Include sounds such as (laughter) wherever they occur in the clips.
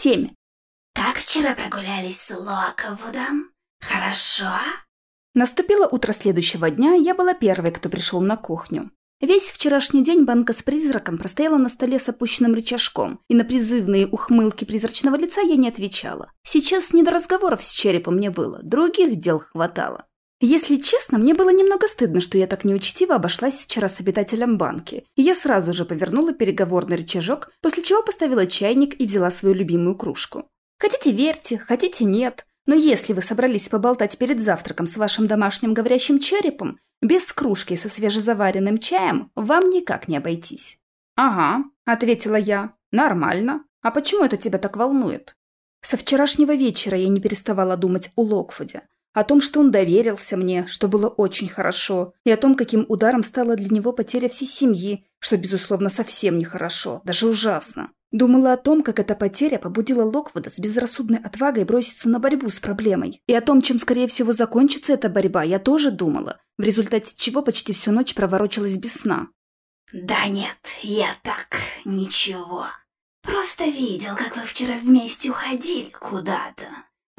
семь. Как вчера прогулялись с Локовудом? Хорошо? Наступило утро следующего дня, я была первой, кто пришел на кухню. Весь вчерашний день банка с призраком простояла на столе с опущенным рычажком, и на призывные ухмылки призрачного лица я не отвечала. Сейчас не до разговоров с черепом мне было, других дел хватало. Если честно, мне было немного стыдно, что я так неучтиво обошлась вчера с обитателем банки. И я сразу же повернула переговорный рычажок, после чего поставила чайник и взяла свою любимую кружку. Хотите верьте, хотите нет, но если вы собрались поболтать перед завтраком с вашим домашним говорящим черепом, без кружки со свежезаваренным чаем вам никак не обойтись. «Ага», — ответила я, — «нормально. А почему это тебя так волнует?» Со вчерашнего вечера я не переставала думать о Локфуде, о том, что он доверился мне, что было очень хорошо, и о том, каким ударом стала для него потеря всей семьи, что, безусловно, совсем нехорошо, даже ужасно. Думала о том, как эта потеря побудила Локвуда с безрассудной отвагой броситься на борьбу с проблемой. И о том, чем, скорее всего, закончится эта борьба, я тоже думала, в результате чего почти всю ночь проворочилась без сна. Да нет, я так, ничего. Просто видел, как вы вчера вместе уходили куда-то.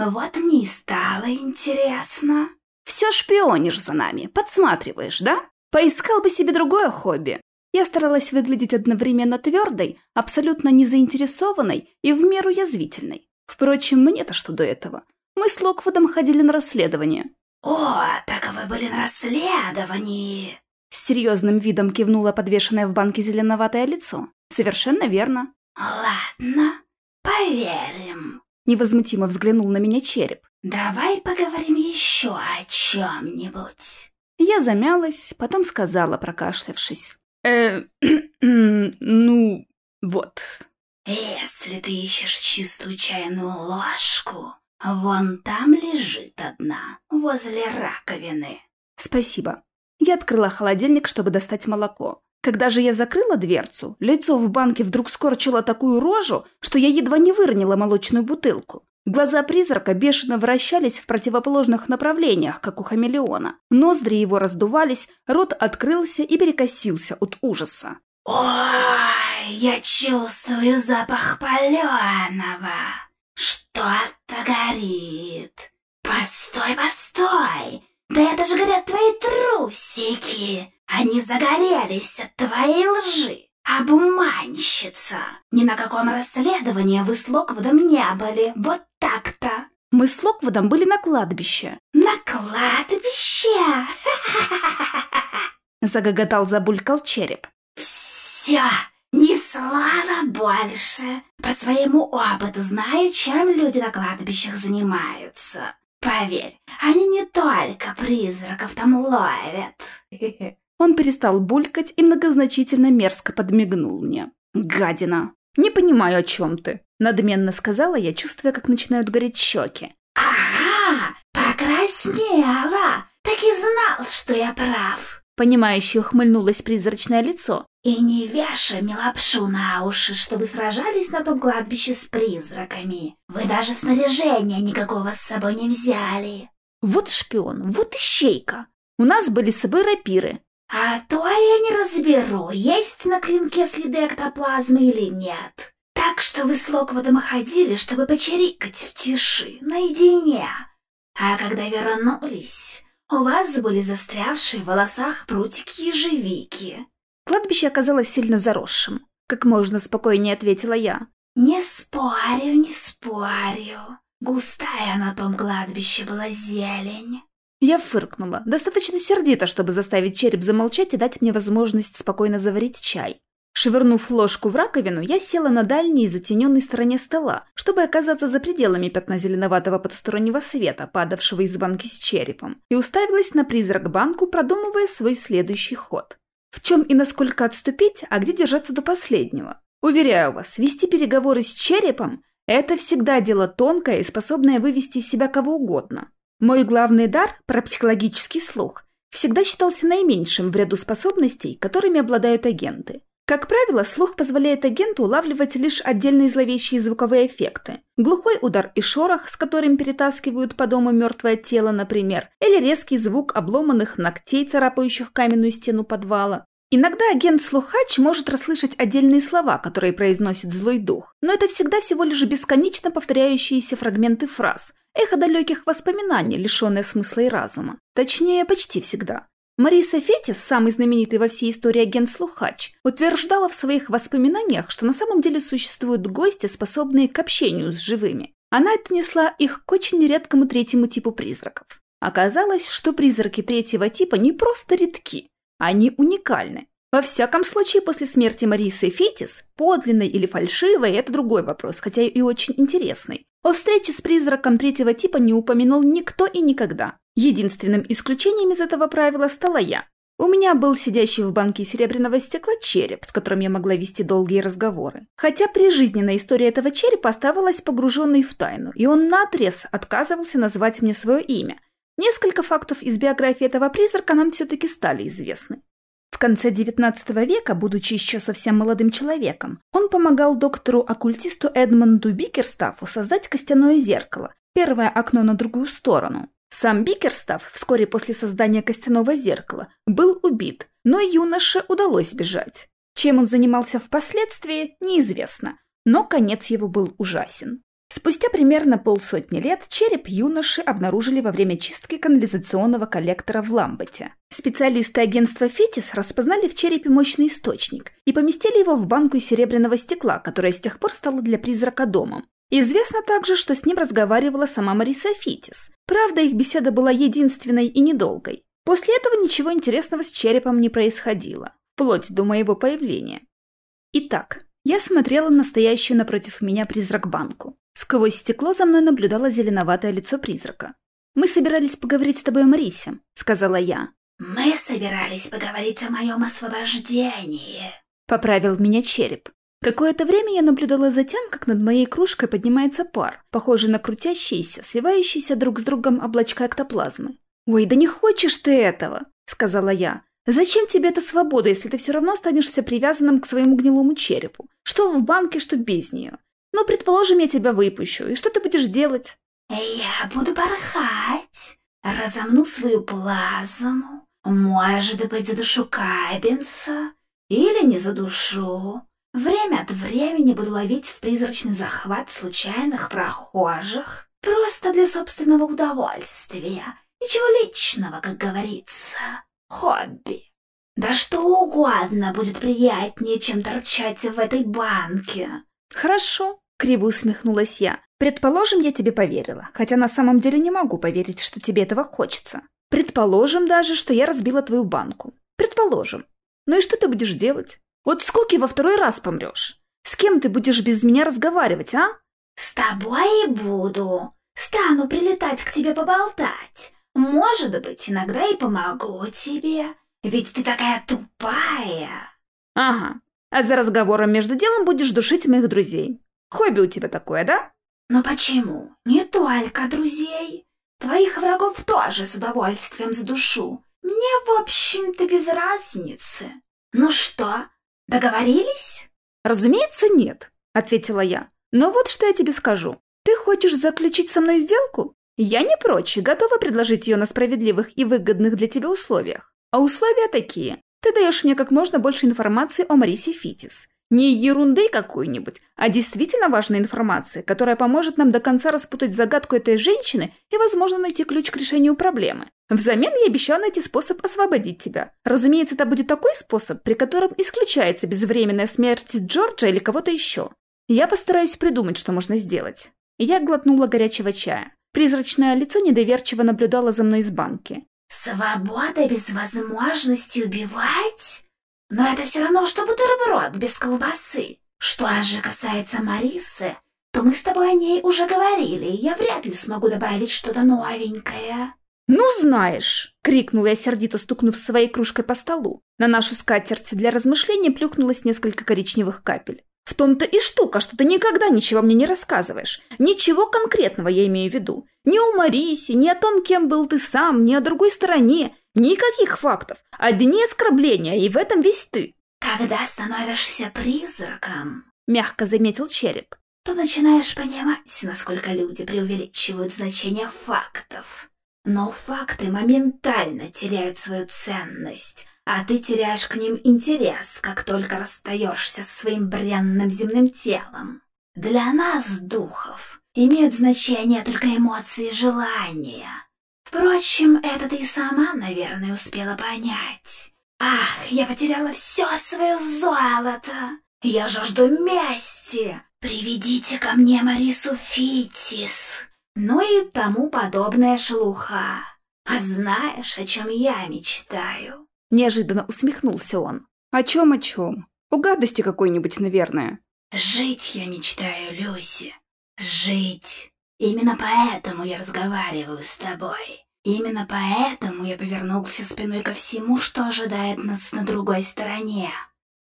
Вот мне и стало интересно. Все шпионишь за нами, подсматриваешь, да? Поискал бы себе другое хобби. Я старалась выглядеть одновременно твердой, абсолютно незаинтересованной и в меру язвительной. Впрочем, мне-то что до этого. Мы с Локвудом ходили на расследование. «О, так вы были на расследовании!» С серьезным видом кивнуло подвешенное в банке зеленоватое лицо. «Совершенно верно». «Ладно, поверим», — невозмутимо взглянул на меня череп. «Давай поговорим еще о чем-нибудь». Я замялась, потом сказала, прокашлявшись. Э, (clears throat) ну, вот. Если ты ищешь чистую чайную ложку, вон там лежит одна, возле раковины. Спасибо. Я открыла холодильник, чтобы достать молоко. Когда же я закрыла дверцу, лицо в банке вдруг скорчило такую рожу, что я едва не выронила молочную бутылку. Глаза призрака бешено вращались в противоположных направлениях, как у хамелеона. Ноздри его раздувались, рот открылся и перекосился от ужаса. «Ой, я чувствую запах паленого! Что-то горит! Постой, постой! Да это же горят твои трусики! Они загорелись от твоей лжи!» «Обманщица! Ни на каком расследовании вы с Локвудом не были, вот так-то!» «Мы с Локвудом были на кладбище». «На кладбище?» (laughs) Загоготал, забулькал череп. «Все, ни слова больше. По своему опыту знаю, чем люди на кладбищах занимаются. Поверь, они не только призраков там ловят». Он перестал булькать и многозначительно мерзко подмигнул мне. «Гадина! Не понимаю, о чем ты!» Надменно сказала я, чувствуя, как начинают гореть щеки. «Ага, покраснела! Так и знал, что я прав!» Понимающе ухмыльнулось призрачное лицо. «И не вешай мне лапшу на уши, чтобы сражались на том кладбище с призраками. Вы даже снаряжения никакого с собой не взяли!» «Вот шпион, вот ищейка! У нас были с собой рапиры, а то я не разберу, есть на клинке следы эктоплазмы или нет. Так что вы с Локвудом ходили, чтобы почирикать в тиши, наедине. А когда вернулись, у вас были застрявшие в волосах прутики ежевики. Кладбище оказалось сильно заросшим. Как можно спокойнее ответила я. Не спорю, не спорю. Густая на том кладбище была зелень. Я фыркнула, достаточно сердито, чтобы заставить череп замолчать и дать мне возможность спокойно заварить чай. Швырнув ложку в раковину, я села на дальней затененной стороне стола, чтобы оказаться за пределами пятна зеленоватого потустороннего света, падавшего из банки с черепом, и уставилась на призрак-банку, продумывая свой следующий ход. В чем и насколько отступить, а где держаться до последнего. Уверяю вас, вести переговоры с черепом – это всегда дело тонкое и способное вывести из себя кого угодно. Мой главный дар, парапсихологический слух, всегда считался наименьшим в ряду способностей, которыми обладают агенты. Как правило, слух позволяет агенту улавливать лишь отдельные зловещие звуковые эффекты. Глухой удар и шорох, с которым перетаскивают по дому мертвое тело, например, или резкий звук обломанных ногтей, царапающих каменную стену подвала. Иногда агент-слухач может расслышать отдельные слова, которые произносит злой дух, но это всегда всего лишь бесконечно повторяющиеся фрагменты фраз, эхо далеких воспоминаний, лишенное смысла и разума. Точнее, почти всегда. Мариса Фетис, самый знаменитый во всей истории агент-слухач, утверждала в своих воспоминаниях, что на самом деле существуют гости, способные к общению с живыми. Она отнесла их к очень редкому третьему типу призраков. Оказалось, что призраки третьего типа не просто редки, они уникальны. Во всяком случае, после смерти Марисы Фетис, подлинной или фальшивой – это другой вопрос, хотя и очень интересный. О встрече с призраком третьего типа не упомянул никто и никогда. Единственным исключением из этого правила стала я. У меня был сидящий в банке серебряного стекла череп, с которым я могла вести долгие разговоры. Хотя прижизненная история этого черепа оставалась погруженной в тайну, и он наотрез отказывался назвать мне свое имя – Несколько фактов из биографии этого призрака нам все-таки стали известны. В конце XIX века, будучи еще совсем молодым человеком, он помогал доктору-оккультисту Эдмонду Бикерстафу создать костяное зеркало, первое окно на другую сторону. Сам Бикерстаф вскоре после создания костяного зеркала был убит, но юноше удалось бежать. Чем он занимался впоследствии, неизвестно, но конец его был ужасен. Спустя примерно полсотни лет череп юноши обнаружили во время чистки канализационного коллектора в Ламбете. Специалисты агентства «Фетис» распознали в черепе мощный источник и поместили его в банку серебряного стекла, которая с тех пор стала для призрака домом. Известно также, что с ним разговаривала сама Мариса Фитис. Правда, их беседа была единственной и недолгой. После этого ничего интересного с черепом не происходило, вплоть до моего появления. Итак, я смотрела на стоящую напротив меня призрак-банку. Сквозь стекло за мной наблюдало зеленоватое лицо призрака. «Мы собирались поговорить с тобой о Марисе», — сказала я. «Мы собирались поговорить о моем освобождении», — поправил меня череп. Какое-то время я наблюдала за тем, как над моей кружкой поднимается пар, похожий на крутящиеся, свивающиеся друг с другом облачка эктоплазмы. «Ой, да не хочешь ты этого!» — сказала я. «Зачем тебе эта свобода, если ты все равно останешься привязанным к своему гнилому черепу? Что в банке, что без нее? Ну, предположим, я тебя выпущу, и что ты будешь делать? Я буду порхать, разомну свою плазму, может быть, задушу Кабинса или не задушу. Время от времени буду ловить в призрачный захват случайных прохожих, просто для собственного удовольствия. Ничего личного, как говорится. Хобби. Да что угодно будет приятнее, чем торчать в этой банке. Хорошо, Криво усмехнулась я. «Предположим, я тебе поверила, хотя на самом деле не могу поверить, что тебе этого хочется. Предположим даже, что я разбила твою банку. Предположим. Ну и что ты будешь делать? Вот скуки во второй раз помрешь. С кем ты будешь без меня разговаривать, а?» «С тобой и буду. Стану прилетать к тебе поболтать. Может быть, иногда и помогу тебе. Ведь ты такая тупая». «Ага. А за разговором между делом будешь душить моих друзей. Хобби у тебя такое, да? Но почему? Не только друзей. Твоих врагов тоже с удовольствием задушу. Мне, в общем-то, без разницы. Ну что, договорились? Разумеется, нет, ответила я. Но вот что я тебе скажу. Ты хочешь заключить со мной сделку? Я не прочь, готова предложить ее на справедливых и выгодных для тебя условиях. А условия такие. Ты даешь мне как можно больше информации о Марисе Фитис. Не ерунды какой-нибудь, а действительно важной информации, которая поможет нам до конца распутать загадку этой женщины и, возможно, найти ключ к решению проблемы. Взамен я обещаю найти способ освободить тебя. Разумеется, это будет такой способ, при котором исключается безвременная смерть Джорджа или кого-то еще. Я постараюсь придумать, что можно сделать. Я глотнула горячего чая. Призрачное лицо недоверчиво наблюдало за мной из банки. «Свобода без возможности убивать?» Но это все равно, что бутерброд без колбасы. Что же касается Марисы, то мы с тобой о ней уже говорили, и я вряд ли смогу добавить что-то новенькое». «Ну, знаешь!» — крикнула я, сердито стукнув своей кружкой по столу. На нашу скатерть для размышления плюхнулось несколько коричневых капель. В том-то и штука, что ты никогда ничего мне не рассказываешь. Ничего конкретного я имею в виду. Ни о Марисе, ни о том, кем был ты сам, ни о другой стороне. Никаких фактов. Одни оскорбления, и в этом весь ты. Когда становишься призраком, мягко заметил череп, то начинаешь понимать, насколько люди преувеличивают значение фактов. Но факты моментально теряют свою ценность, а ты теряешь к ним интерес, как только расстаешься со своим бренным земным телом. Для нас, духов, имеют значение только эмоции и желания. Впрочем, это ты и сама, наверное, успела понять. Ах, я потеряла все свое золото. Я жажду мести. Приведите ко мне Марису Фитис. Ну и тому подобная шелуха. А знаешь, о чем я мечтаю? Неожиданно усмехнулся он. О чем, о чем? У гадости какой-нибудь, наверное. Жить я мечтаю, Люси. Жить. Именно поэтому я разговариваю с тобой. Именно поэтому я повернулся спиной ко всему, что ожидает нас на другой стороне.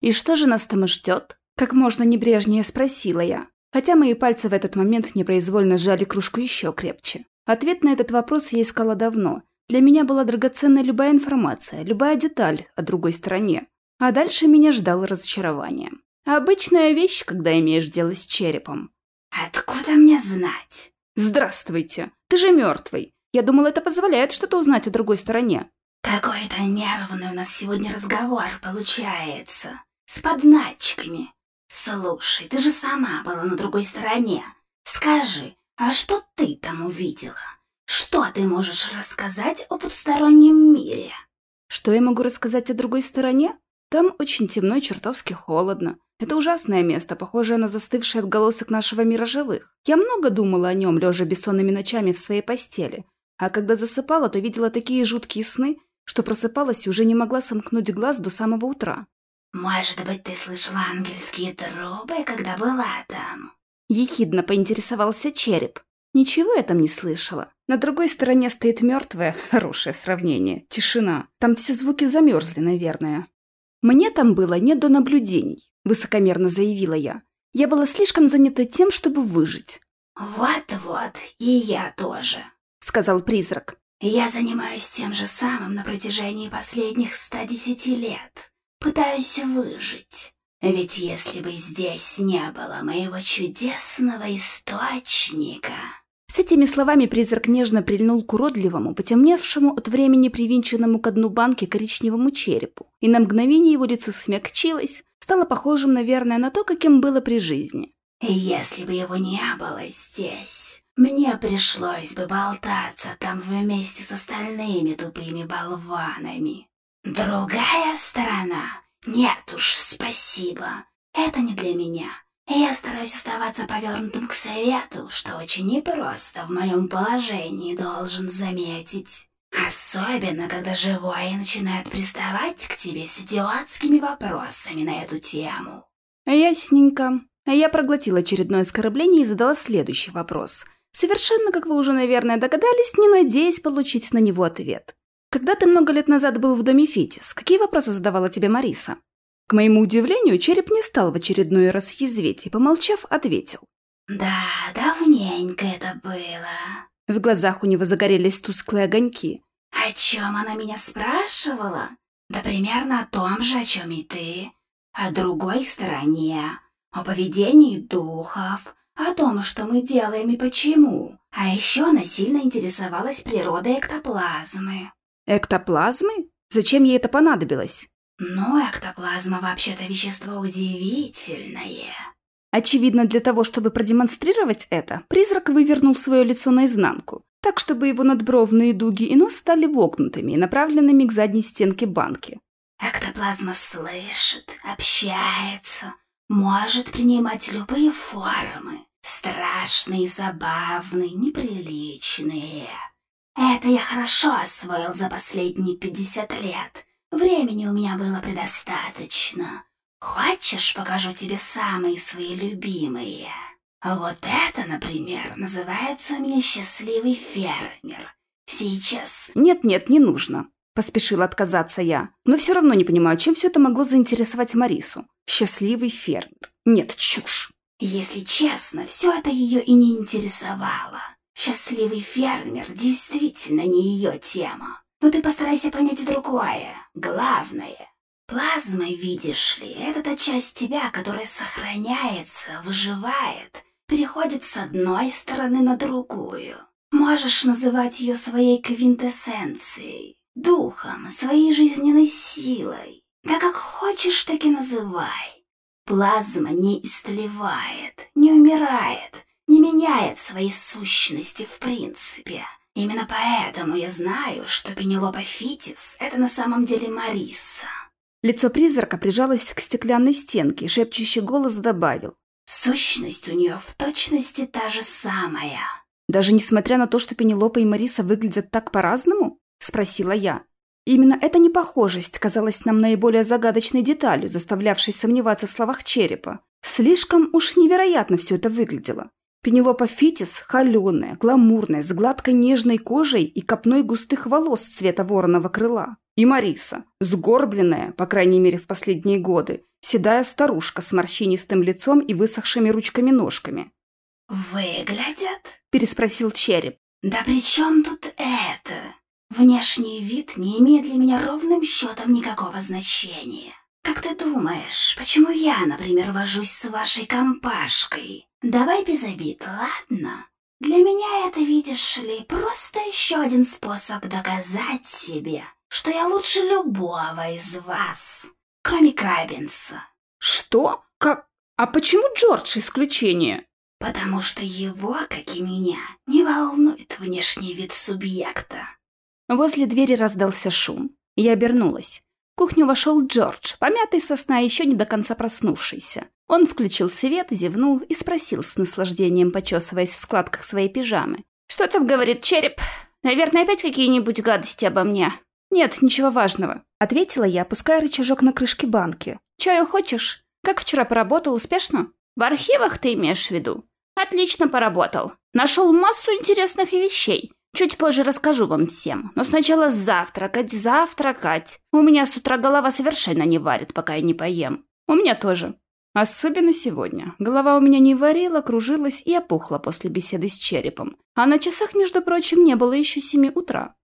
И что же нас там ждет? Как можно небрежнее спросила я. Хотя мои пальцы в этот момент непроизвольно сжали кружку еще крепче. Ответ на этот вопрос я искала давно. Для меня была драгоценна любая информация, любая деталь о другой стороне. А дальше меня ждало разочарование. Обычная вещь, когда имеешь дело с черепом. «Откуда мне знать?» «Здравствуйте! Ты же мертвый! Я думал, это позволяет что-то узнать о другой стороне». «Какой-то нервный у нас сегодня разговор получается. С подначками. Слушай, ты же сама была на другой стороне. Скажи, а что ты там увидела? Что ты можешь рассказать о потустороннем мире?» «Что я могу рассказать о другой стороне? Там очень темно и чертовски холодно. Это ужасное место, похожее на застывший отголосок нашего мира живых. Я много думала о нем, лежа бессонными ночами в своей постели. А когда засыпала, то видела такие жуткие сны, что просыпалась и уже не могла сомкнуть глаз до самого утра. «Может быть, ты слышала ангельские трубы, когда была там?» Ехидно поинтересовался череп. Ничего я там не слышала. На другой стороне стоит мертвое, хорошее сравнение, тишина. Там все звуки замерзли, наверное. Мне там было не до наблюдений, высокомерно заявила я. Я была слишком занята тем, чтобы выжить. «Вот-вот, и я тоже», — сказал призрак. «Я занимаюсь тем же самым на протяжении последних 110 лет. Пытаюсь выжить. Ведь если бы здесь не было моего чудесного источника...» С этими словами призрак нежно прильнул к уродливому, потемневшему от времени привинченному к дну банки коричневому черепу, и на мгновение его лицо смягчилось, стало похожим, наверное, на то, каким было при жизни. «И если бы его не было здесь, мне пришлось бы болтаться там вместе с остальными тупыми болванами. Другая сторона? Нет уж, спасибо. Это не для меня. Я стараюсь оставаться повернутым к совету, что очень непросто в моем положении, должен заметить. Особенно, когда живое начинает приставать к тебе с идиотскими вопросами на эту тему. Ясненько. Я проглотила очередное оскорбление и задала следующий вопрос. Совершенно, как вы уже, наверное, догадались, не надеясь получить на него ответ. Когда ты много лет назад был в доме Фитис, какие вопросы задавала тебе Мариса? К моему удивлению, череп не стал в очередной раз язветь и, помолчав, ответил. «Да, давненько это было». В глазах у него загорелись тусклые огоньки. «О чем она меня спрашивала? Да примерно о том же, о чем и ты. О другой стороне, о поведении духов, о том, что мы делаем и почему. А еще она сильно интересовалась природой эктоплазмы». «Эктоплазмы? Зачем ей это понадобилось?» «Ну, эктоплазма вообще-то вещество удивительное». Очевидно, для того, чтобы продемонстрировать это, призрак вывернул свое лицо наизнанку, так, чтобы его надбровные дуги и нос стали вогнутыми и направленными к задней стенке банки. «Эктоплазма слышит, общается, может принимать любые формы, страшные, забавные, неприличные. Это я хорошо освоил за последние пятьдесят лет» Времени у меня было предостаточно. Хочешь, покажу тебе самые свои любимые? Вот это, например, называется у меня «Счастливый фермер». Сейчас... Нет-нет, не нужно. Поспешила отказаться я. Но все равно не понимаю, чем все это могло заинтересовать Марису. Счастливый фермер. Нет, чушь. Если честно, все это ее и не интересовало. Счастливый фермер действительно не ее тема. Но ты постарайся понять другое, главное. Плазма, видишь ли, это та часть тебя, которая сохраняется, выживает, переходит с одной стороны на другую. Можешь называть ее своей квинтэссенцией. духом, своей жизненной силой. Да как хочешь, так и называй. Плазма не истлевает, не умирает, не меняет своей сущности в принципе. Именно поэтому я знаю, что Пенелопа Фитис — это на самом деле Мариса. Лицо призрака прижалось к стеклянной стенке, и шепчущий голос добавил. Сущность у нее в точности та же самая. «Даже несмотря на то, что Пенелопа и Мариса выглядят так по-разному?» — спросила я. Именно эта непохожесть казалась нам наиболее загадочной деталью, заставлявшей сомневаться в словах черепа. Слишком уж невероятно все это выглядело. Пенелопа Фитис – холеная, гламурная, с гладкой нежной кожей и копной густых волос цвета вороного крыла. И Мариса – сгорбленная, по крайней мере в последние годы, седая старушка с морщинистым лицом и высохшими ручками-ножками. «Выглядят?» – переспросил череп. «Да при чем тут это? Внешний вид не имеет для меня ровным счетом никакого значения. Как ты думаешь, почему я, например, вожусь с вашей компашкой? Давай без обид, ладно? Для меня это, видишь ли, просто еще один способ доказать себе, что я лучше любого из вас, кроме Кабинса. Что? Как? А почему Джордж исключение? Потому что его, как и меня, не волнует внешний вид субъекта. Возле двери раздался шум. Я обернулась. В кухню вошел Джордж, помятый со сна, еще не до конца проснувшийся. Он включил свет, зевнул и спросил с наслаждением, почесываясь в складках своей пижамы. «Что там говорит череп? Наверное, опять какие-нибудь гадости обо мне?» «Нет, ничего важного», — ответила я, опуская рычажок на крышке банки. «Чаю хочешь? Как вчера поработал? Успешно?» «В архивах ты имеешь в виду?» «Отлично поработал. Нашел массу интересных вещей. Чуть позже расскажу вам всем. Но сначала завтракать, завтракать. У меня с утра голова совершенно не варит, пока я не поем. У меня тоже. Особенно сегодня. Голова у меня не варила, кружилась и опухла после беседы с черепом. А на часах, между прочим, не было еще семи утра.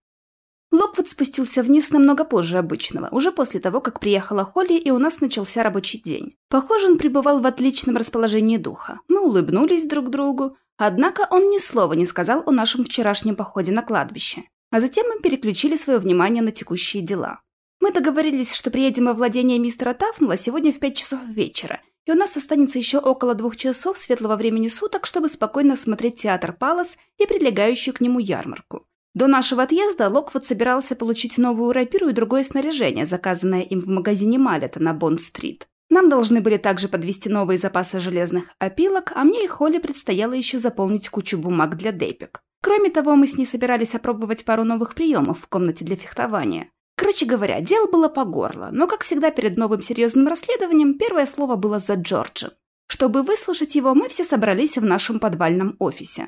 Локвуд спустился вниз намного позже обычного, уже после того, как приехала Холли, и у нас начался рабочий день. Похоже, он пребывал в отличном расположении духа. Мы улыбнулись друг другу, однако он ни слова не сказал о нашем вчерашнем походе на кладбище. А затем мы переключили свое внимание на текущие дела. Мы договорились, что приедем во владение мистера Тафнелла сегодня в пять часов вечера, и у нас останется еще около двух часов светлого времени суток, чтобы спокойно смотреть театр Палас и прилегающую к нему ярмарку. До нашего отъезда Локвуд собирался получить новую рапиру и другое снаряжение, заказанное им в магазине Малета на Бонд-стрит. Нам должны были также подвести новые запасы железных опилок, а мне и Холли предстояло еще заполнить кучу бумаг для депик. Кроме того, мы с ней собирались опробовать пару новых приемов в комнате для фехтования. Короче говоря, дело было по горло, но, как всегда перед новым серьезным расследованием, первое слово было за Джорджа. Чтобы выслушать его, мы все собрались в нашем подвальном офисе.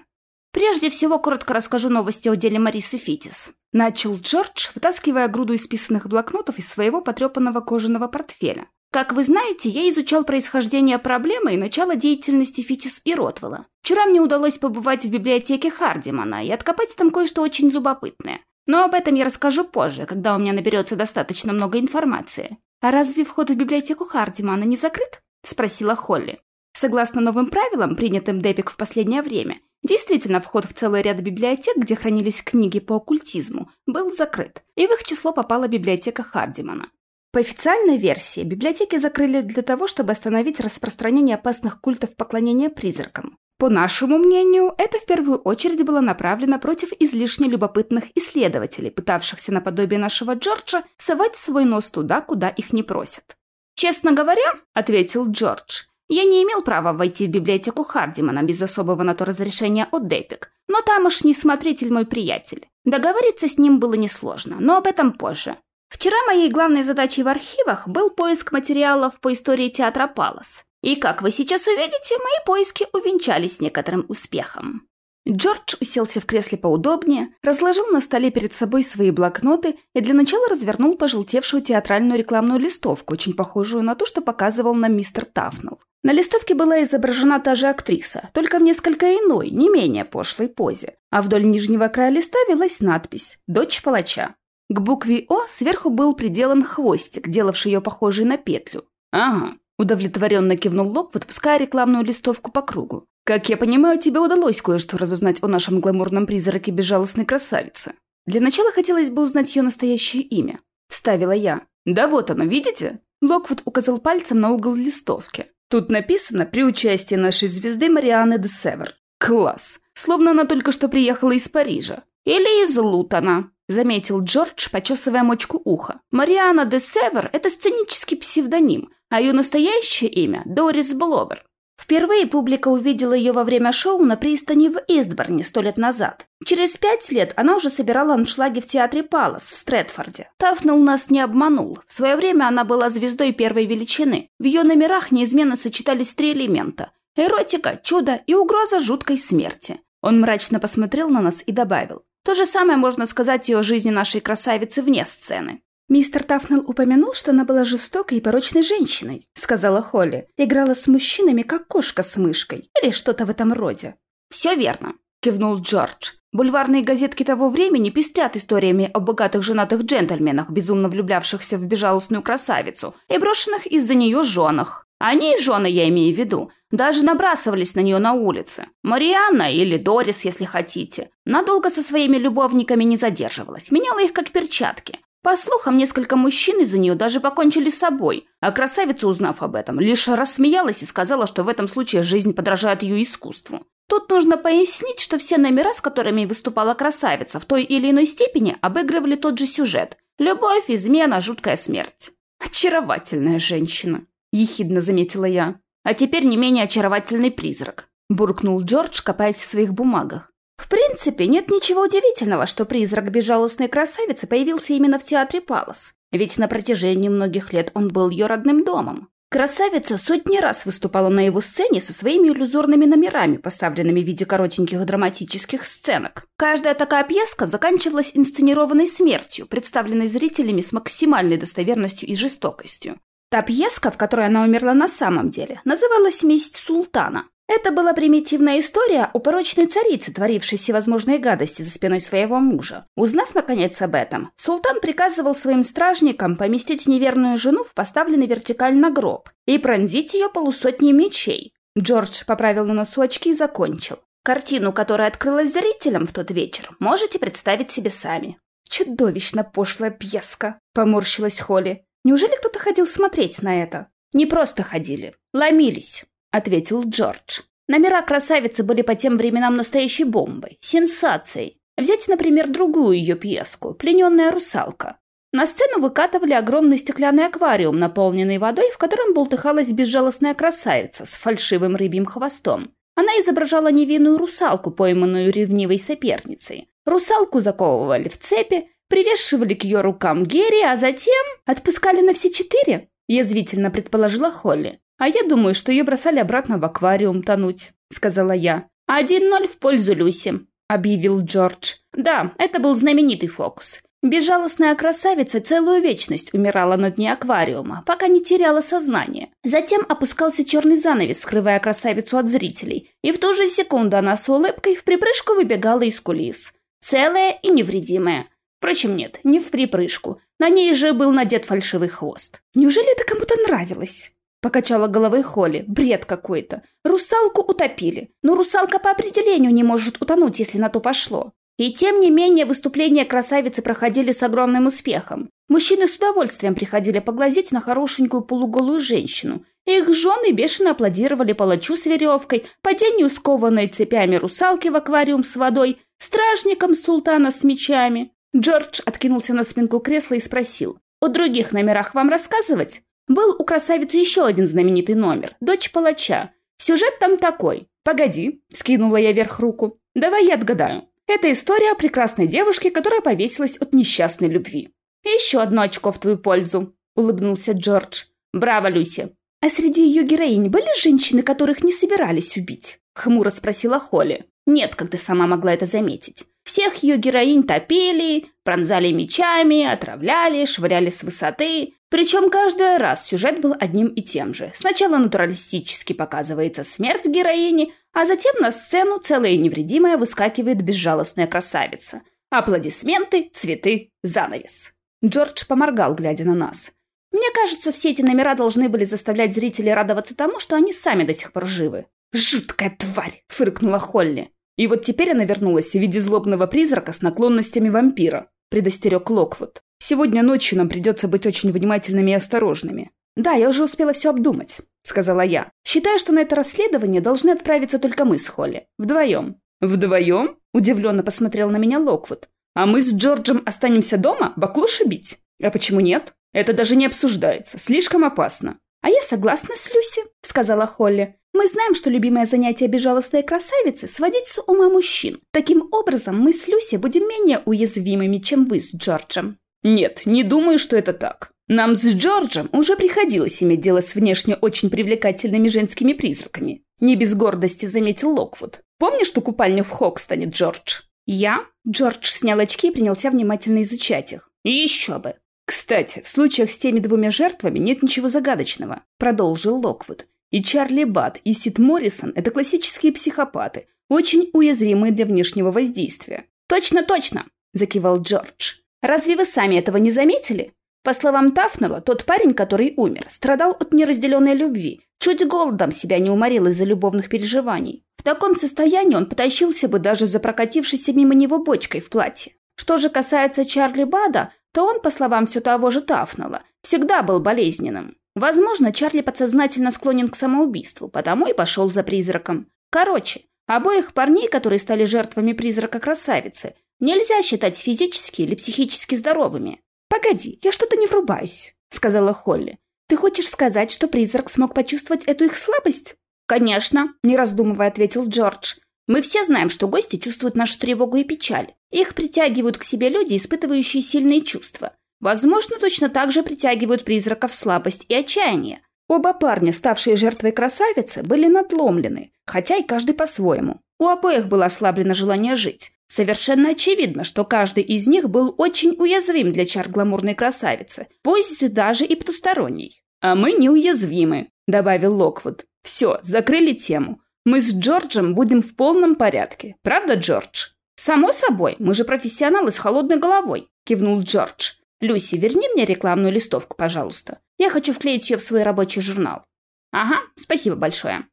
«Прежде всего, коротко расскажу новости о деле Марисы Фитис», — начал Джордж, вытаскивая груду исписанных блокнотов из своего потрепанного кожаного портфеля. Как вы знаете, я изучал происхождение проблемы и начало деятельности Фитис и Ротвелла. Вчера мне удалось побывать в библиотеке Хардимана и откопать там кое-что очень любопытное. Но об этом я расскажу позже, когда у меня наберется достаточно много информации. «А разве вход в библиотеку Хардимана не закрыт?» – спросила Холли. Согласно новым правилам, принятым Депик в последнее время, действительно вход в целый ряд библиотек, где хранились книги по оккультизму, был закрыт, и в их число попала библиотека Хардимана. По официальной версии, библиотеки закрыли для того, чтобы остановить распространение опасных культов поклонения призракам. По нашему мнению, это в первую очередь было направлено против излишне любопытных исследователей, пытавшихся наподобие нашего Джорджа совать свой нос туда, куда их не просят. «Честно говоря», — ответил Джордж, — «я не имел права войти в библиотеку Хардимана без особого на то разрешения от Депик, но тамошний смотритель мой приятель. Договориться с ним было несложно, но об этом позже. Вчера моей главной задачей в архивах был поиск материалов по истории театра Палас. И, как вы сейчас увидите, мои поиски увенчались некоторым успехом. Джордж уселся в кресле поудобнее, разложил на столе перед собой свои блокноты и для начала развернул пожелтевшую театральную рекламную листовку, очень похожую на ту, что показывал нам мистер Тафнелл. На листовке была изображена та же актриса, только в несколько иной, не менее пошлой позе. А вдоль нижнего края листа велась надпись «Дочь палача». К букве «О» сверху был приделан хвостик, делавший ее похожей на петлю. «Ага, Удовлетворенно кивнул Лок, выпуская рекламную листовку по кругу. «Как я понимаю, тебе удалось кое-что разузнать о нашем гламурном призраке безжалостной красавицы». Для начала хотелось бы узнать ее настоящее имя. Вставила я. Да вот оно, видите? Локвуд указал пальцем на угол листовки. Тут написано «При участии нашей звезды Марианы де Север». Класс. Словно она только что приехала из Парижа. Или из Лутона, заметил Джордж, почесывая мочку уха. Мариана де Север – это сценический псевдоним, а ее настоящее имя – Дорис Бловер. Впервые публика увидела ее во время шоу на пристани в Истборне сто лет назад. Через пять лет она уже собирала аншлаги в театре Палас в Стрэдфорде. Тафнелл нас не обманул. В свое время она была звездой первой величины. В ее номерах неизменно сочетались три элемента – эротика, чудо и угроза жуткой смерти. Он мрачно посмотрел на нас и добавил. То же самое можно сказать и о жизни нашей красавицы вне сцены. «Мистер Тафнелл упомянул, что она была жестокой и порочной женщиной», — сказала Холли. «Играла с мужчинами, как кошка с мышкой. Или что-то в этом роде». «Все верно», — кивнул Джордж. Бульварные газетки того времени пестрят историями о богатых женатых джентльменах, безумно влюблявшихся в безжалостную красавицу, и брошенных из-за нее женах. Они, жены я имею в виду, даже набрасывались на нее на улице. Марианна или Дорис, если хотите. Надолго со своими любовниками не задерживалась, меняла их как перчатки. По слухам, несколько мужчин из-за нее даже покончили с собой, а красавица, узнав об этом, лишь рассмеялась и сказала, что в этом случае жизнь подражает ее искусству. Тут нужно пояснить, что все номера, с которыми выступала красавица, в той или иной степени обыгрывали тот же сюжет. Любовь, измена, жуткая смерть. «Очаровательная женщина», — ехидно заметила я. «А теперь не менее очаровательный призрак», — буркнул Джордж, копаясь в своих бумагах. В принципе, нет ничего удивительного, что призрак безжалостной красавицы появился именно в театре Палас. Ведь на протяжении многих лет он был ее родным домом. Красавица сотни раз выступала на его сцене со своими иллюзорными номерами, поставленными в виде коротеньких драматических сценок. Каждая такая пьеска заканчивалась инсценированной смертью, представленной зрителями с максимальной достоверностью и жестокостью. Та пьеска, в которой она умерла на самом деле, называлась «Месть султана». Это была примитивная история о порочной царице, творившей всевозможные гадости за спиной своего мужа. Узнав, наконец, об этом, султан приказывал своим стражникам поместить неверную жену в поставленный вертикально гроб и пронзить ее полусотней мечей. Джордж поправил на носу очки и закончил. Картину, которая открылась зрителям в тот вечер, можете представить себе сами. «Чудовищно пошлая пьеска», — поморщилась Холли. «Неужели кто-то ходил смотреть на это?» «Не просто ходили. Ломились. — ответил Джордж. Номера красавицы были по тем временам настоящей бомбой, сенсацией. Взять, например, другую ее пьеску «Плененная русалка». На сцену выкатывали огромный стеклянный аквариум, наполненный водой, в котором болтыхалась безжалостная красавица с фальшивым рыбьим хвостом. Она изображала невинную русалку, пойманную ревнивой соперницей. Русалку заковывали в цепи, привешивали к ее рукам Герри, а затем отпускали на все четыре, язвительно предположила Холли. «А я думаю, что ее бросали обратно в аквариум тонуть», — сказала я. «Один ноль в пользу Люси», — объявил Джордж. «Да, это был знаменитый фокус. Безжалостная красавица целую вечность умирала на дне аквариума, пока не теряла сознание. Затем опускался черный занавес, скрывая красавицу от зрителей, и в ту же секунду она с улыбкой в припрыжку выбегала из кулис. Целая и невредимая. Впрочем, нет, не в припрыжку. На ней же был надет фальшивый хвост. Неужели это кому-то нравилось? Покачала головой Холли. Бред какой-то. Русалку утопили. Но русалка по определению не может утонуть, если на то пошло. И тем не менее выступления красавицы проходили с огромным успехом. Мужчины с удовольствием приходили поглазеть на хорошенькую полуголую женщину. Их жены бешено аплодировали палачу с веревкой, падению скованной цепями русалки в аквариум с водой, стражникам султана с мечами. Джордж откинулся на спинку кресла и спросил. «О других номерах вам рассказывать?» Был у красавицы еще один знаменитый номер – «Дочь палача». Сюжет там такой. «Погоди», – скинула я вверх руку. «Давай я отгадаю. Это история о прекрасной девушке, которая повесилась от несчастной любви». «Еще одно очко в твою пользу», – улыбнулся Джордж. «Браво, Люси». «А среди ее героинь были женщины, которых не собирались убить?» – хмуро спросила Холли. «Нет, как ты сама могла это заметить. Всех ее героинь топили, пронзали мечами, отравляли, швыряли с высоты. Причем каждый раз сюжет был одним и тем же. Сначала натуралистически показывается смерть героини, а затем на сцену целая невредимая выскакивает безжалостная красавица. Аплодисменты, цветы, занавес. Джордж поморгал, глядя на нас. Мне кажется, все эти номера должны были заставлять зрителей радоваться тому, что они сами до сих пор живы. «Жуткая тварь!» — фыркнула Холли. И вот теперь она вернулась в виде злобного призрака с наклонностями вампира, предостерег Локвуд. Сегодня ночью нам придется быть очень внимательными и осторожными. Да, я уже успела все обдумать, сказала я. Считаю, что на это расследование должны отправиться только мы с Холли. Вдвоем. Вдвоем? Удивленно посмотрел на меня Локвуд. А мы с Джорджем останемся дома, баклуши бить? А почему нет? Это даже не обсуждается. Слишком опасно. А я согласна с Люси, сказала Холли. Мы знаем, что любимое занятие безжалостной красавицы – сводить с ума мужчин. Таким образом, мы с Люси будем менее уязвимыми, чем вы с Джорджем. Нет, не думаю, что это так. Нам с Джорджем уже приходилось иметь дело с внешне очень привлекательными женскими призраками. Не без гордости заметил Локвуд. Помнишь ту купальню в Хокстоне, Джордж? Я? Джордж снял очки и принялся внимательно изучать их. И еще бы. Кстати, в случаях с теми двумя жертвами нет ничего загадочного, продолжил Локвуд. И Чарли Бат, и Сид Моррисон – это классические психопаты, очень уязвимые для внешнего воздействия. «Точно, точно!» – закивал Джордж. «Разве вы сами этого не заметили? По словам Тафнелла, тот парень, который умер, страдал от неразделенной любви, чуть голодом себя не уморил из-за любовных переживаний. В таком состоянии он потащился бы даже за прокатившейся мимо него бочкой в платье. Что же касается Чарли Бада, то он, по словам все того же Тафнелла, всегда был болезненным. Возможно, Чарли подсознательно склонен к самоубийству, потому и пошел за призраком. Короче, обоих парней, которые стали жертвами призрака красавицы, нельзя считать физически или психически здоровыми. «Погоди, я что-то не врубаюсь», — сказала Холли. «Ты хочешь сказать, что призрак смог почувствовать эту их слабость?» «Конечно», — не раздумывая ответил Джордж. «Мы все знаем, что гости чувствуют нашу тревогу и печаль. Их притягивают к себе люди, испытывающие сильные чувства. Возможно, точно так же притягивают призраков слабость и отчаяние. Оба парня, ставшие жертвой красавицы, были надломлены, хотя и каждый по-своему. У обоих было ослаблено желание жить. Совершенно очевидно, что каждый из них был очень уязвим для чар гламурной красавицы, пусть даже и потусторонней. «А мы неуязвимы», — добавил Локвуд. «Все, закрыли тему. Мы с Джорджем будем в полном порядке. Правда, Джордж?» «Само собой, мы же профессионалы с холодной головой», — кивнул Джордж. «Люси, верни мне рекламную листовку, пожалуйста. Я хочу вклеить ее в свой рабочий журнал». «Ага, спасибо большое».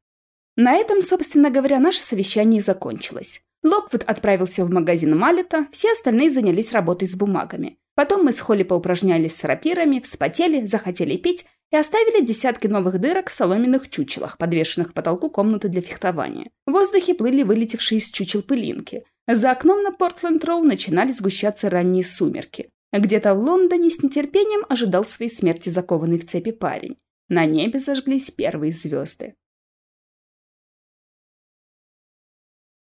На этом, собственно говоря, наше совещание закончилось. Локвуд отправился в магазин Малета, все остальные занялись работой с бумагами. Потом мы с Холли поупражнялись с рапирами, вспотели, захотели пить и оставили десятки новых дырок в соломенных чучелах, подвешенных к потолку комнаты для фехтования. В воздухе плыли вылетевшие из чучел пылинки. За окном на Портленд-Роу начинали сгущаться ранние сумерки. Где-то в Лондоне с нетерпением ожидал своей смерти закованный в цепи парень. На небе зажглись первые звезды.